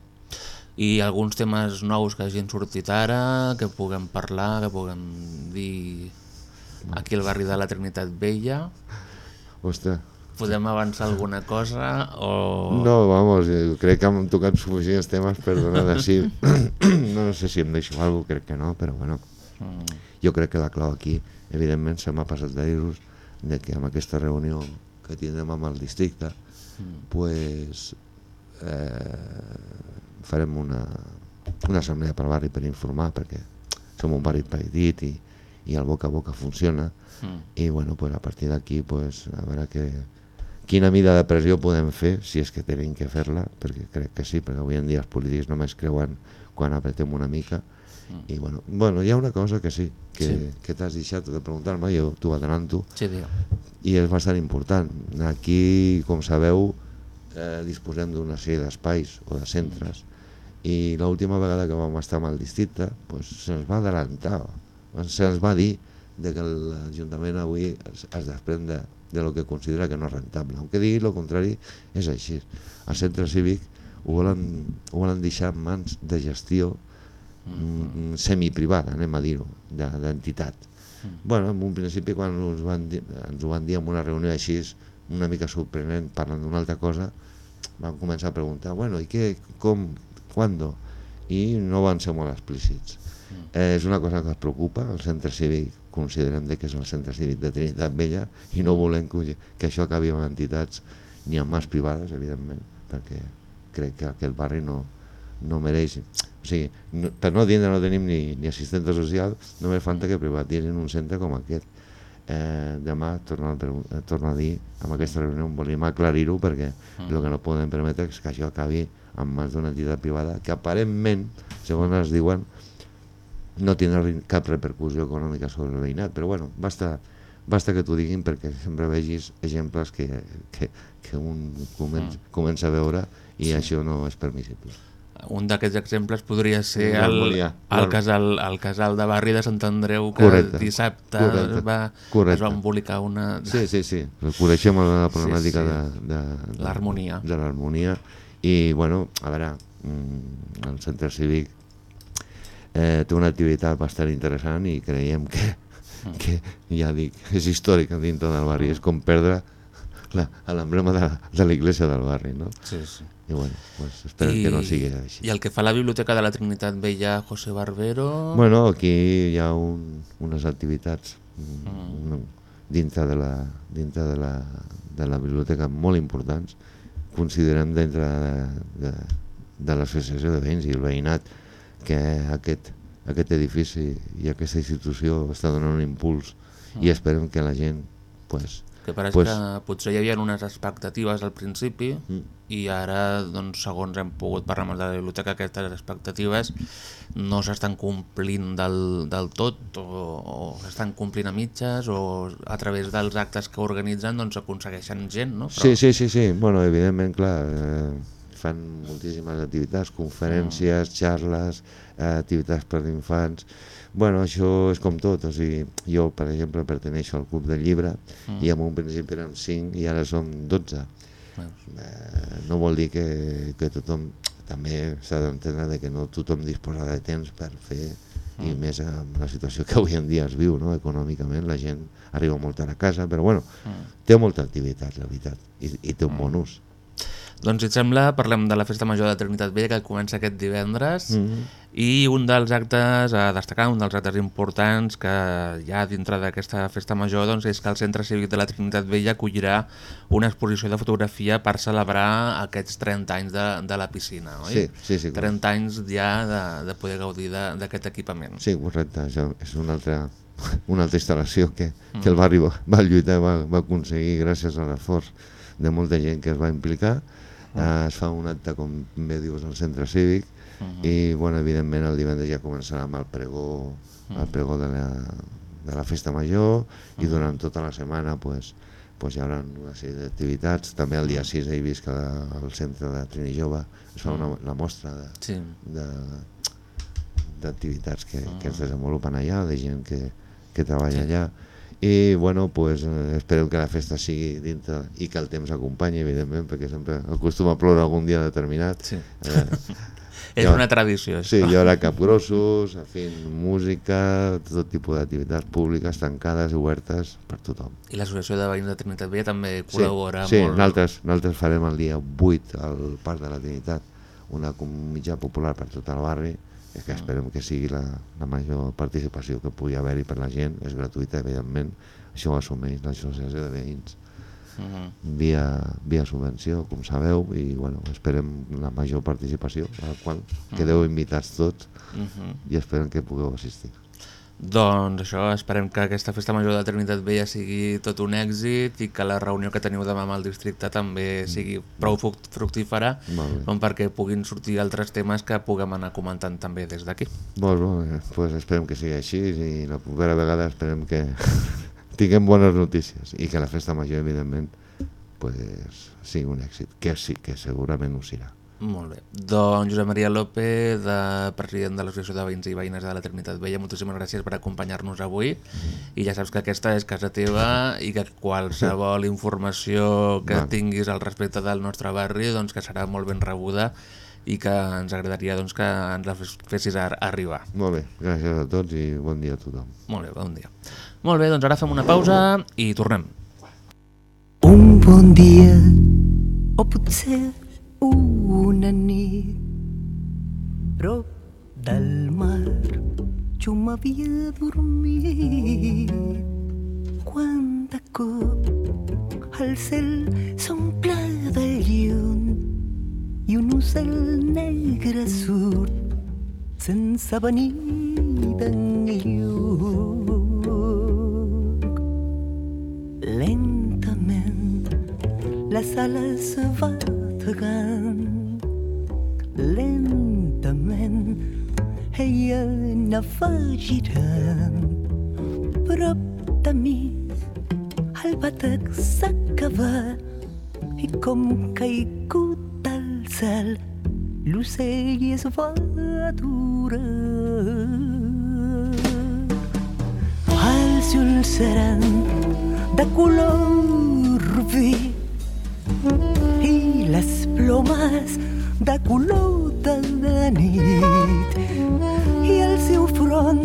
I alguns temes nous que hagin sortit ara, que puguem parlar, que puguem dir aquí al barri de la Trinitat Vella, Ostres, podem avançar alguna cosa o... no, vamos, crec que hem tocat suficients temes per donar de sí. no, no sé si em deixo alguna crec que no, però bueno, Mm, jo crec que la clau aquí, evidentment, se m'ha passat de dir-vos de que amb aquesta reunió que tindrem amb el districte, pues, eh, farem una, una assemblea pel barri per informar, perquè som un barri petit i, i el boca a boca funciona, mm, i bueno, pues, a partir d'aquí pues, a veure que, quina mida de pressió podem fer, si és que tenim que fer-la, perquè crec que sí, perquè avui en dia els polítics només creuen quan apretem una mica, i bueno, bueno, hi ha una cosa que sí, que, Sí. que t'has deixat de preguntar-me, jo t'ho adelanto, sí, digue. i és bastant important. Aquí, com sabeu, eh, disposem d'una sèrie d'espais o de centres, i l'última vegada que vam estar amb el districte pues, se'ns va adelantar, se'ns va dir de que l'Ajuntament avui es, es desprèn de, de lo que considera que no és rentable. Aunque digui el contrari, és així. El centre cívic ho volen, ho volen deixar en mans de gestió mm, semiprivada, anem a dir-ho, de- d'entitat. Bueno, en un principi quan ens, van dir, ens ho van dir en una reunió així, una mica sorprenent, parlant d'una altra cosa, van començar a preguntar, bueno, i què, com, quando? I no van ser molt explícits. Eh, és una cosa que ens preocupa, el centre cívic considerem de que és el centre cívic de Trinitat Vella i no volem que, que això acabi amb entitats ni amb mans privades, evidentment, perquè crec que aquest barri no, no mereix... O sigui, no, per no dir que no tenim ni, ni assistenta social, només falta que privatitzin un centre com aquest. Eh, demà torno a, eh, torno a dir, amb aquesta reunió volíem aclarir-ho perquè el que no podem permetre és que això acabi en mans d'una entitat privada que aparentment, segons ens diuen, no tindrà cap repercussió econòmica sobre el veïnat, però bueno, basta, basta que t'ho diguin perquè sempre vegis exemples que, que, que un comença, comença a veure i això no és permissible. Un d'aquests exemples podria ser el, el, casal, el casal de barri de Sant Andreu que Correcte. dissabte Correcte. es va, Correcte. es va embolicar una... Sí, sí, sí, coneixem la problemàtica sí. de, de, de L'harmonia. de l'harmonia i bueno, a veure mm, el centre cívic eh, té una activitat bastant interessant i creiem que, que ja dic, és històrica dintre del barri, és com perdre l'emblema de, de l'església del barri, no? Sí, sí. I bueno, pues espero que no sigui així. I el que fa la Biblioteca de la Trinitat Vella José Barbero... Bueno, aquí hi ha un, unes activitats mm. dintre, de la, dintre de, la, de la biblioteca molt importants, considerem dintre de, de, de l'associació de veïns i el veïnat que aquest, aquest edifici i aquesta institució està donant un impuls i esperem que la gent pues, que pareix pues- que potser hi havia unes expectatives al principi Mm. i ara, doncs, segons hem pogut parlar amb de la biblioteca, aquestes expectatives no s'estan complint del, del tot o, o s'estan complint a mitges o a través dels actes que organitzen doncs aconsegueixen gent, no? Sí, sí, sí, sí. Bueno, evidentment, clar, eh, fan moltíssimes activitats, conferències, xarles, eh, activitats per infants... Bueno, això és com tot, o sigui, jo, per exemple, perteneixo al Club del Llibre Mm. i en un principi érem 5 i ara som 12. Veus? Eh, no vol dir que, que tothom, també s'ha d'entendre de que no tothom disposa de temps per fer Mm. i més amb la situació que avui en dia es viu, no? econòmicament la gent arriba molt tard a casa, però bueno, Mm. té molta activitat, la veritat, i, i té un bon ús. Doncs si et sembla, parlem de la Festa Major de Trinitat Vella que comença aquest divendres Mhm. i un dels actes a destacar, un dels actes importants que hi ha dintre d'aquesta Festa Major doncs, és que el Centre Cívic de la Trinitat Vella acollirà una exposició de fotografia per celebrar aquests 30 anys de, de la piscina, oi? Sí, sí, sí, 30 anys ja de, de poder gaudir d'aquest equipament. Sí, correcte, això és una altra, una altra instal·lació que, que el barri va, va lluitar, va, va aconseguir gràcies a l'esforç de molta gent que es va implicar. Uh, es fa un acte, com bé dius, al centre cívic i, bueno, evidentment, el divendres ja començarà amb el pregó, el pregó de la, de la festa major i durant tota la setmana pues, pues hi haurà una sèrie d'activitats. També el dia 6 he vist que al centre de Trini Jove es fa una, la mostra de, Sí. de, d'activitats que, que es desenvolupen allà, de gent que, que treballa allà, i bueno, pues, eh, esperem que la festa sigui dintre i que el temps acompanyi, evidentment, perquè sempre acostuma a ploure algun dia determinat. Sí. Eh, És Jo- una tradició, això. Sí, hi haurà capgrossos, en fi, música, tot tipus d'activitats públiques, tancades obertes per tothom. I l'Associació de Veïns de Trinitat Vella també col·labora sí, molt. Sí, nosaltres, nosaltres farem el dia 8 al Parc de la Trinitat una mitjà popular per tot el barri i que esperem que sigui la, la major participació que pugui haver-hi per la gent, és gratuïta, evidentment, això ho assumeix l'associació de veïns Mhm. via, via subvenció, com sabeu, i bueno, esperem la major participació, a la qual quedeu invitats tots Mhm. i esperem que pugueu assistir. Doncs això, esperem que aquesta festa major de Trinitat Vella sigui tot un èxit i que la reunió que teniu demà amb el districte també sigui prou fruct- fructífera com perquè puguin sortir altres temes que puguem anar comentant també des d'aquí. Molt bé, pues esperem que sigui així i la propera vegada esperem que tinguem bones notícies i que la festa major, evidentment, pues, sigui un èxit, que sí, que segurament ho serà. Molt bé. Doncs Josep Maria López, de president de l'Associació de Veïns i Veïnes de la Trinitat Vella, moltíssimes gràcies per acompanyar-nos avui i ja saps que aquesta és casa teva i que qualsevol informació que tinguis al respecte del nostre barri doncs que serà molt ben rebuda i que ens agradaria doncs, que ens la fes- fessis ar- arribar. Molt bé, gràcies a tots i bon dia a tothom. Molt bé, bon dia. Molt bé, doncs ara fem una pausa i tornem. Un bon dia, o potser una nit, prop del mar, jo m'havia dormit. Quan de cop el cel s'omple de llum i un ocell negre surt sense venir d'enlloc. Lentament les ales bategant, lentament ella anava girant. Prop de mi el batec s'acaba i com caigut del cel l'ocell es va aturar. Els ulls eren de color vi i les plomes de color de nit. I el seu front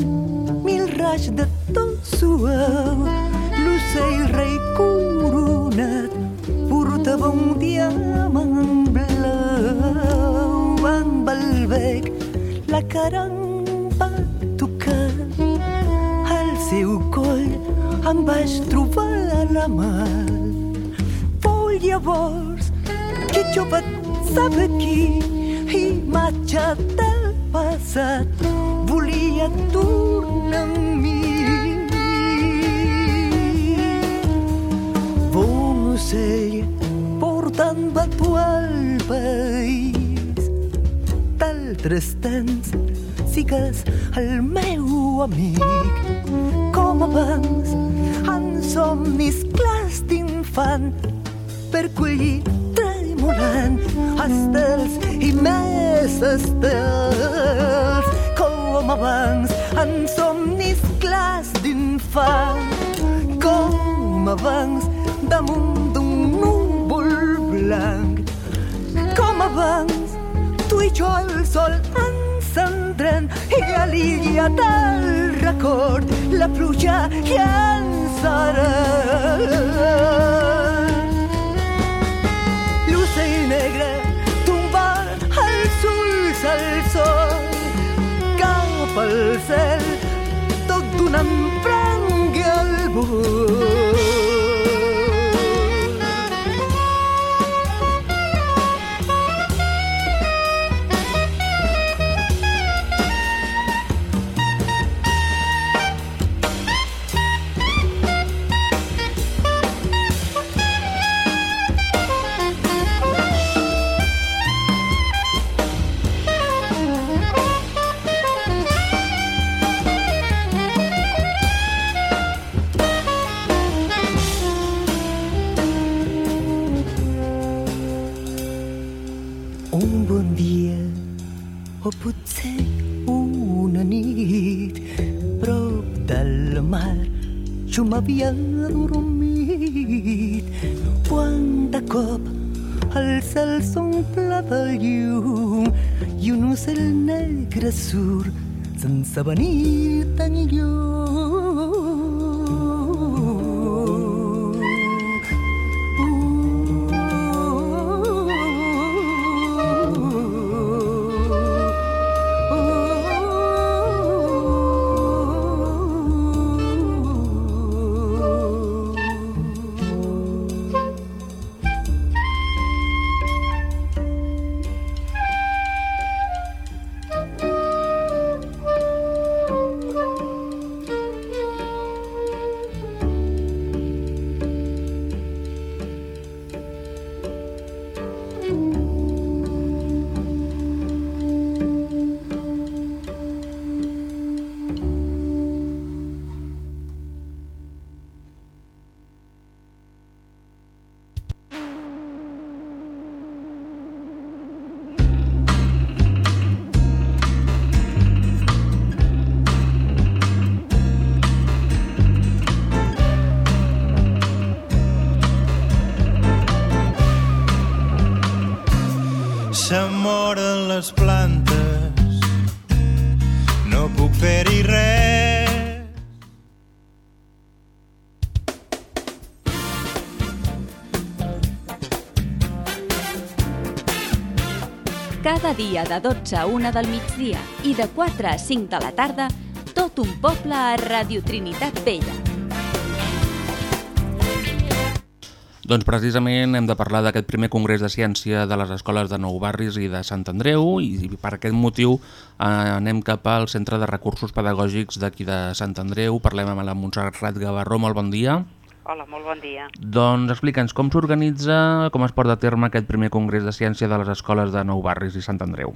mil raig de tot suau l'ocell rei coronat portava un diamant blau. Amb el bec la cara em va tocar al seu coll em vaig trobar la mà llavors que jo saber qui imatge del passat. Volia tornar amb mi. Bon ocell portant-me tu al país. D'altres temps sigues el meu amic. Com abans en somnis clars d'infant per collir tremolant estels i més estels com abans en somnis clars d'infant com abans damunt d'un núvol blanc. Com abans tu i jo el sol encendrem i a l'illa del record la pluja llançarà l'ocell negre tomba els ulls al sol. Cap al cel tot donant franc al vol sense dia de 12 a 1 del migdia i de 4 a 5 de la tarda, tot un poble a Radio Trinitat Vella. Doncs precisament hem de parlar d'aquest primer congrés de ciència de les escoles de Nou Barris i de Sant Andreu i per aquest motiu eh, anem cap al Centre de Recursos Pedagògics d'aquí de Sant Andreu. Parlem amb la Montserrat Gavarró, molt bon dia. Hola, molt bon dia. Doncs explica'ns com s'organitza, com es porta a terme aquest primer congrés de ciència de les escoles de Nou Barris i Sant Andreu.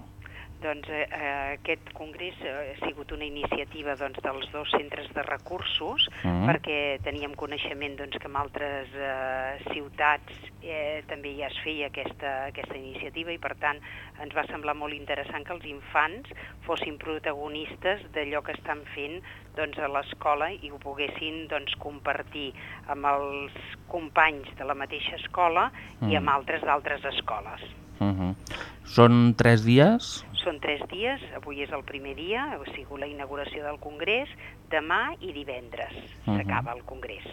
Doncs eh, eh, aquest congrés eh, ha sigut una iniciativa doncs, dels dos centres de recursos Mhm. perquè teníem coneixement doncs, que en altres eh, ciutats eh, també ja es feia aquesta, aquesta iniciativa i per tant ens va semblar molt interessant que els infants fossin protagonistes d'allò que estan fent doncs, a l'escola i ho poguessin doncs, compartir amb els companys de la mateixa escola i amb Mm. altres d'altres escoles. Uh -huh. Són tres dies? Són tres dies, avui és el primer dia, ha sigut la inauguració del Congrés, demà i divendres Mhm. s'acaba el Congrés.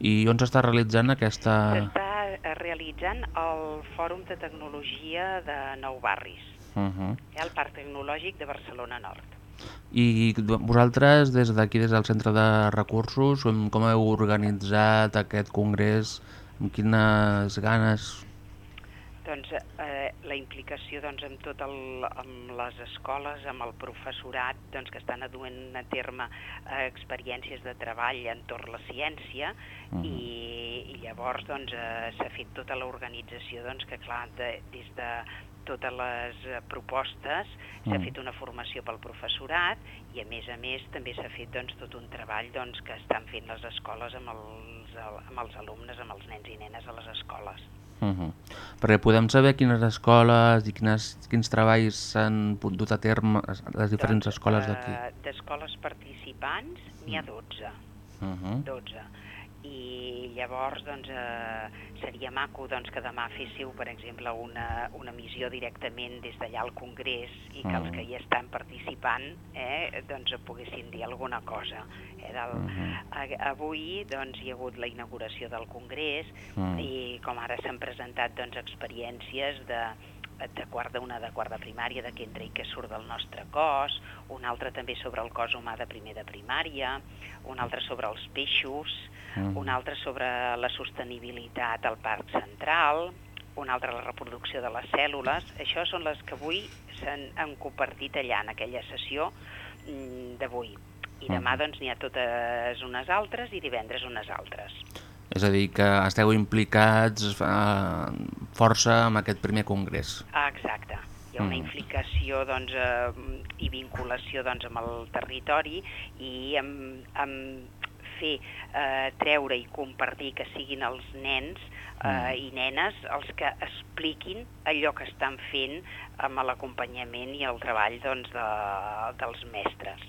I on s'està realitzant aquesta... S'està eh, realitzant el Fòrum de Tecnologia de Nou Barris, Uh -huh. eh, al Parc Tecnològic de Barcelona Nord. I vosaltres, des d'aquí, des del Centre de Recursos, com, com heu organitzat aquest congrés? Amb quines ganes? Doncs eh, la implicació doncs, amb tot el, amb les escoles, amb el professorat doncs, que estan aduent a terme eh, experiències de treball entorn la ciència Mhm. i, i llavors doncs, eh, s'ha fet tota l'organització doncs, que clar, de, des de totes les eh, propostes s'ha Mm. fet una formació pel professorat i a més a més també s'ha fet doncs, tot un treball doncs, que estan fent les escoles amb els, amb els alumnes, amb els nens i nenes a les escoles. Uh -huh. Perquè podem saber quines escoles i quines, quins treballs s'han dut a terme a les diferents escoles d'aquí. Eh, D'escoles participants n'hi ha 12. Uh -huh. 12. I llavors doncs, eh, seria maco doncs, que demà féssiu, per exemple, una, una missió directament des d'allà al Congrés i que els Mm. que hi estan participant eh, doncs, poguessin dir alguna cosa. Eh, del, Mhm. a, avui doncs, hi ha hagut la inauguració del Congrés Mm. i com ara s'han presentat doncs, experiències de, de quart d'una de quart de primària, de què entra i què surt del nostre cos, una altra també sobre el cos humà de primer de primària, una altra sobre els peixos, Mhm. una altra sobre la sostenibilitat al parc central, una altra la reproducció de les cèl·lules. Això són les que avui s'han han compartit allà en aquella sessió mm, d'avui. I demà Mhm. doncs n'hi ha totes unes altres i divendres unes altres. És a dir, que esteu implicats eh, força amb aquest primer congrés. Ah, exacte. Hi ha una Mm. implicació doncs, eh, i vinculació doncs, amb el territori i amb, amb fer eh, treure i compartir que siguin els nens eh, i nenes els que expliquin allò que estan fent amb l'acompanyament i el treball doncs, de, dels mestres.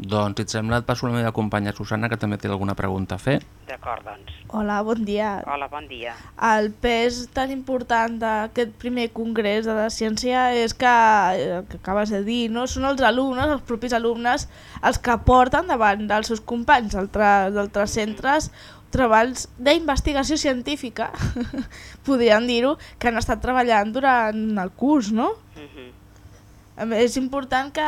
Doncs, si et sembla, et passo la meva companya Susana, que també té alguna pregunta a fer. D'acord, doncs. Hola, bon dia. Hola, bon dia. El pes tan important d'aquest primer congrés de la ciència és que, eh, que acabes de dir, no? són els alumnes, els propis alumnes, els que porten davant dels seus companys d'altres d'altres centres treballs d'investigació científica, podríem dir-ho, que han estat treballant durant el curs, no? Em- És important que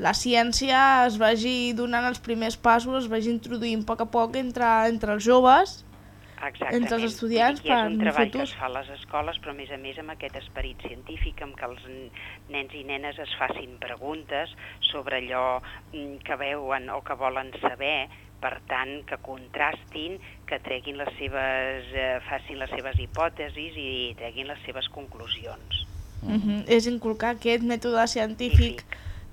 la ciència es vagi donant els primers passos, es vagi introduint a poc a poc entre, entre els joves, Exactament. entre els estudiants per és un treball futur. que es fa a les escoles, però a més a més amb aquest esperit científic, amb que els nens i nenes es facin preguntes sobre allò mm, que veuen o que volen saber, per tant, que contrastin, que treguin les seves, eh, facin les seves hipòtesis i treguin les seves conclusions. Uh -huh. És inculcar aquest mètode científic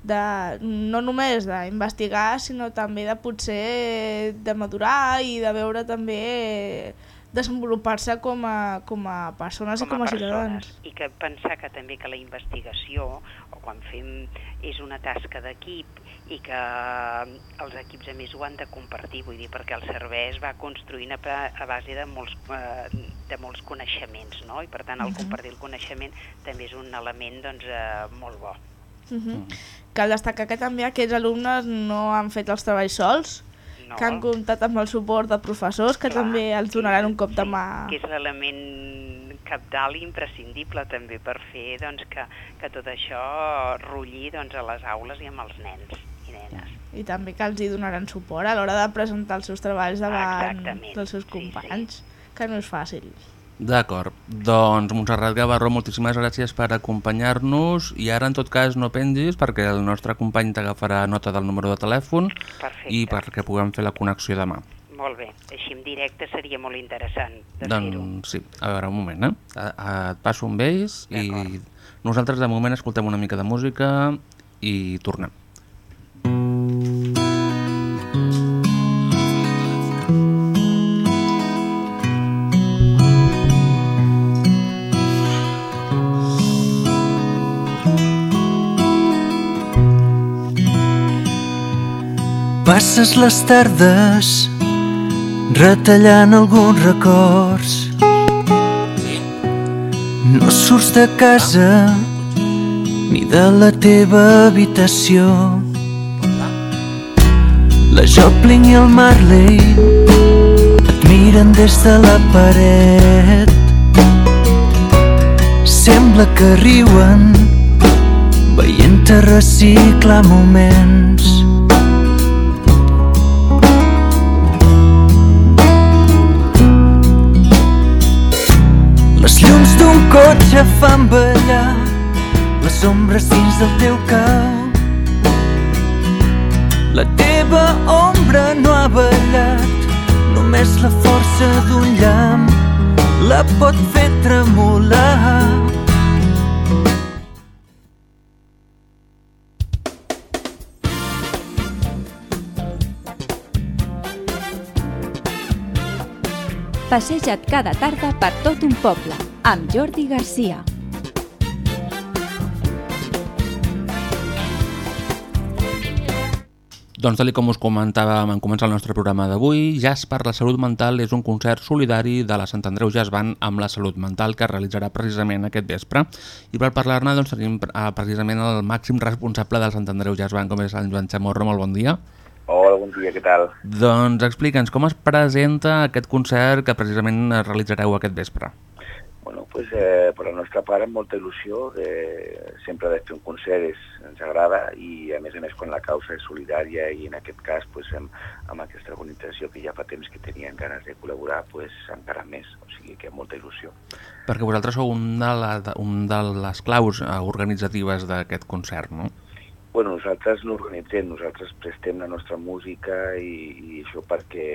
de, no només d'investigar, sinó també de potser de madurar i de veure també desenvolupar-se com a, com a persones i com a ciutadans. persones. I que pensar que també que la investigació, o quan fem, és una tasca d'equip i que els equips a més ho han de compartir, vull dir, perquè el servei es va construint a, a base de molts, eh, de molts coneixements, no? I per tant el Mhm. compartir el coneixement també és un element doncs, eh, molt bo. Uh -huh. Cal destacar que també aquests alumnes no han fet els treballs sols, No. que han comptat amb el suport de professors que també els donaran un cop de mà. que és l'element capdalt i imprescindible també per fer doncs, que, que tot això rulli doncs, a les aules i amb els nens i nenes. I també que els hi donaran suport a l'hora de presentar els seus treballs davant Exactament, dels seus companys, que no és fàcil. D'acord, doncs Montserrat Gavarró, moltíssimes gràcies per acompanyar-nos i ara en tot cas no pengis perquè el nostre company t'agafarà nota del número de telèfon Perfecte. i perquè puguem fer la connexió demà. Molt bé, així en directe seria molt interessant de. Doncs sí, a veure, un moment, eh? A, a, et passo amb ells i nosaltres de moment escoltem una mica de música i tornem. Passes les tardes retallant alguns records. No surts de casa ni de la teva habitació. La Joplin i el Marley et miren des de la paret. Sembla que riuen veient-te reciclar moments. Cotxe fan ballar les ombres dins del teu cap. La teva ombra no ha ballat, només la força d'un llamp la pot fer tremolar. Passeja't cada tarda per tot un poble, amb Jordi Garcia. Doncs tal com us comentàvem en començar el nostre programa d'avui, Jazz per la Salut Mental és un concert solidari de la Sant Andreu Jazz Band amb la salut mental que es realitzarà precisament aquest vespre. I per parlar-ne doncs, tenim eh, precisament el màxim responsable del Sant Andreu Jazz Band, com és el Joan Chamorro. Molt bon dia. Hola, bon dia, què tal? Doncs explica'ns com es presenta aquest concert que precisament es realitzareu aquest vespre. Bueno, pues, eh, per la nostra part, amb molta il·lusió, de, sempre de fer un concert és, ens agrada i, a més a més, quan la causa és solidària i, en aquest cas, pues, amb, amb aquesta organització que ja fa temps que tenien ganes de col·laborar, pues, encara més, o sigui que amb molta il·lusió. Perquè vosaltres sou un de, la, un de les claus eh, organitzatives d'aquest concert, no? Bueno, nosaltres no organitzem, nosaltres prestem la nostra música i, i això perquè,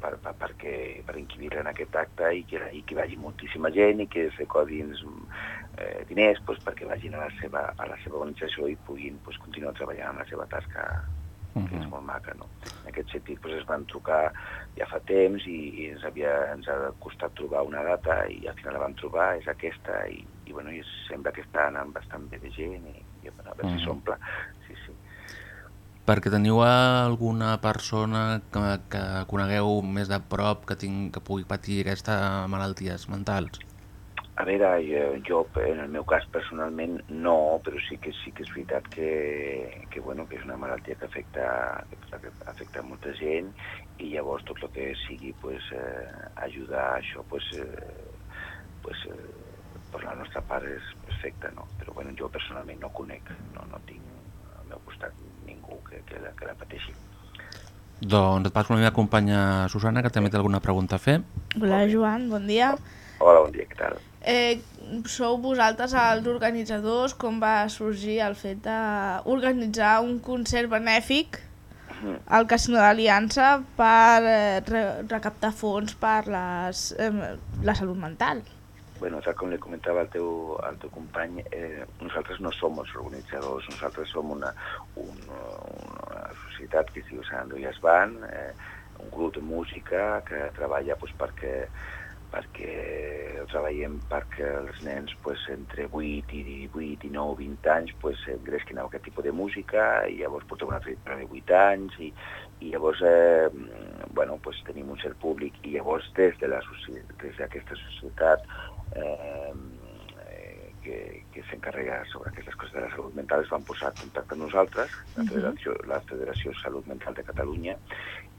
per, per, perquè, per inquibir en aquest acte i que, i que vagi moltíssima gent i que es recordin eh, diners pues, perquè vagin a la, seva, a la seva organització i puguin pues, continuar treballant en la seva tasca uh -huh. que és molt maca, no? En aquest sentit, doncs, es van trucar ja fa temps i, i ens, havia, ens ha costat trobar una data i al final la vam trobar, és aquesta, i, i, bueno, i sembla que està anant bastant bé de gent i, i a veure uh -huh. si s'omple. Sí, sí. Perquè teniu alguna persona que, que conegueu més de prop que, ting, que pugui patir aquestes malalties mentals? A veure, jo, jo en el meu cas personalment no, però sí que sí que és veritat que, que, bueno, que és una malaltia que afecta, que afecta molta gent i llavors tot el que sigui pues, eh, ajudar a això pues, eh, pues, eh, per la nostra part és perfecte, no? però bueno, jo personalment no conec, no, no tinc al meu costat ningú que, que, la, que la pateixi. Doncs et passo la meva companya Susana, que també té alguna pregunta a fer. Hola Joan, bon dia. Hola, bon dia, què tal? Eh, sou vosaltres els organitzadors, com va sorgir el fet d'organitzar un concert benèfic al Casino d'Aliança per eh, re recaptar fons per les, eh, la salut mental? Bueno, tal com li comentava al teu, al teu company, eh, nosaltres no som els organitzadors, nosaltres som una, una, una societat que es diu Sant Andreas Band, eh, un grup de música que treballa pues, perquè perquè treballem perquè els nens pues, entre 8 i 18 i 9 20 anys pues, engresquin a aquest tipus de música i llavors portem una trajectòria de 8 anys i, i llavors eh, bueno, pues, tenim un cert públic i llavors des de la des d'aquesta societat eh, que, que s'encarrega sobre aquestes coses de la salut mental es van posar en contacte amb nosaltres, la Federació, la Federació Salut Mental de Catalunya,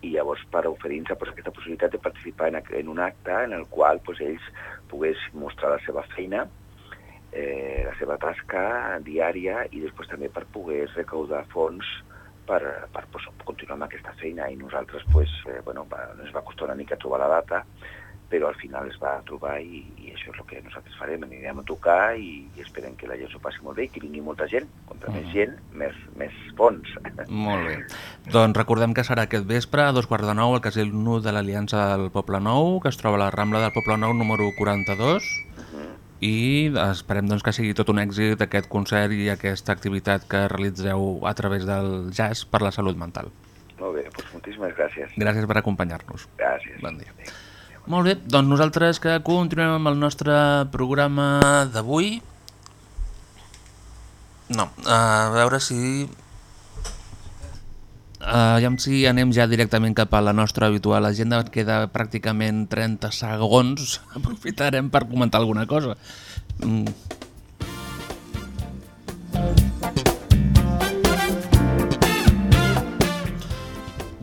i llavors per oferir-nos pues, aquesta possibilitat de participar en, en un acte en el qual pues, ells poguessin mostrar la seva feina, eh, la seva tasca diària i després també per poder recaudar fons per, per pues, continuar amb aquesta feina. I nosaltres pues, eh, bueno, va, ens va costar una mica trobar la data però al final es va trobar i, i això és el que nosaltres farem, anirem a tocar i, i esperem que la gent s'ho passi molt bé i que vingui molta gent, contra mm. més gent, més, més fons. Molt bé. Doncs recordem que serà aquest vespre a dos quarts de nou al Casino de l'Aliança del Poble Nou, que es troba a la Rambla del Poble Nou número 42, i esperem doncs, que sigui tot un èxit aquest concert i aquesta activitat que realitzeu a través del jazz per la salut mental. Molt bé, doncs moltíssimes gràcies. Gràcies per acompanyar-nos. Gràcies. Bon dia. Molt bé, doncs nosaltres que continuem amb el nostre programa d'avui. No, a veure si... Aviam si anem ja directament cap a la nostra habitual agenda, queda pràcticament 30 segons, aprofitarem per comentar alguna cosa. Mm.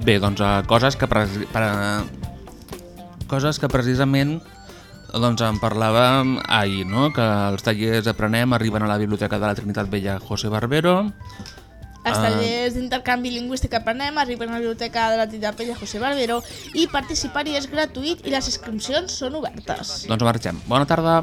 Bé, doncs coses que per, per, coses que precisament doncs en parlàvem ahir, no? que els tallers Aprenem arriben a la Biblioteca de la Trinitat Vella José Barbero. Els tallers uh... d'intercanvi lingüístic Aprenem arriben a la Biblioteca de la Trinitat Vella José Barbero i participar-hi és gratuït i les inscripcions són obertes. Doncs marxem. Bona tarda.